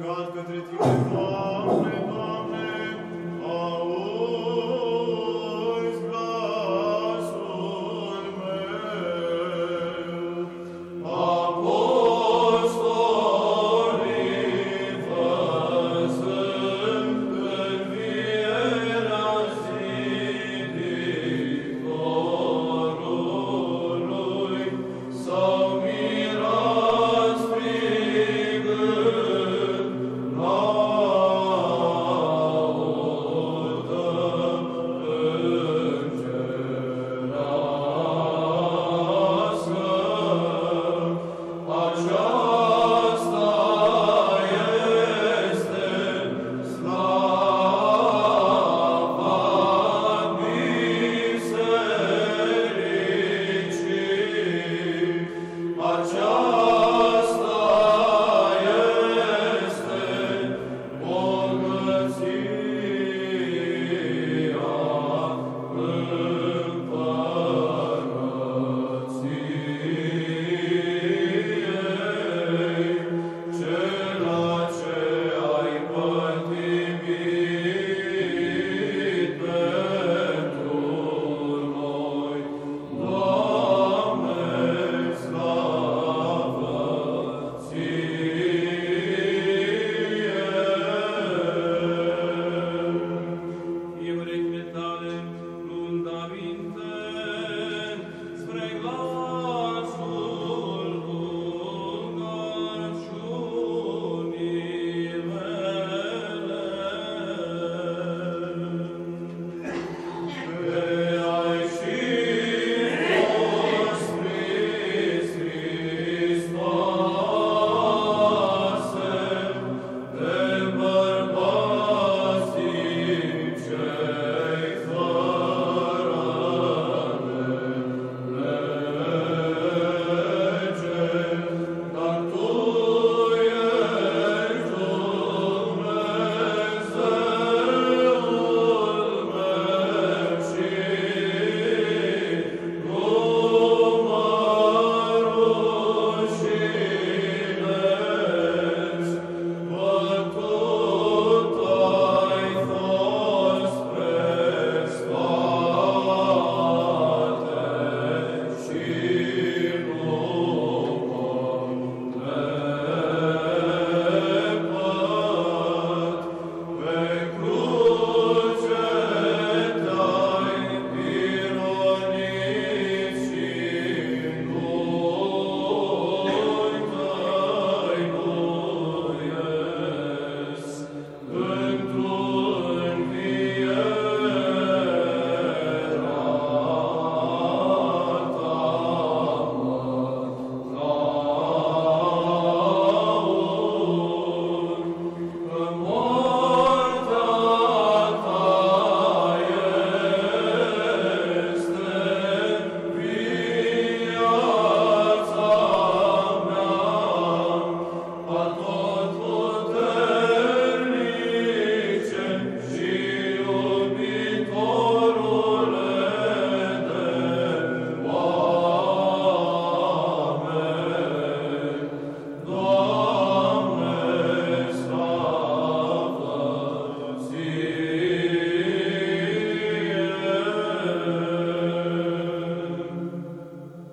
god către Tine, Doamne,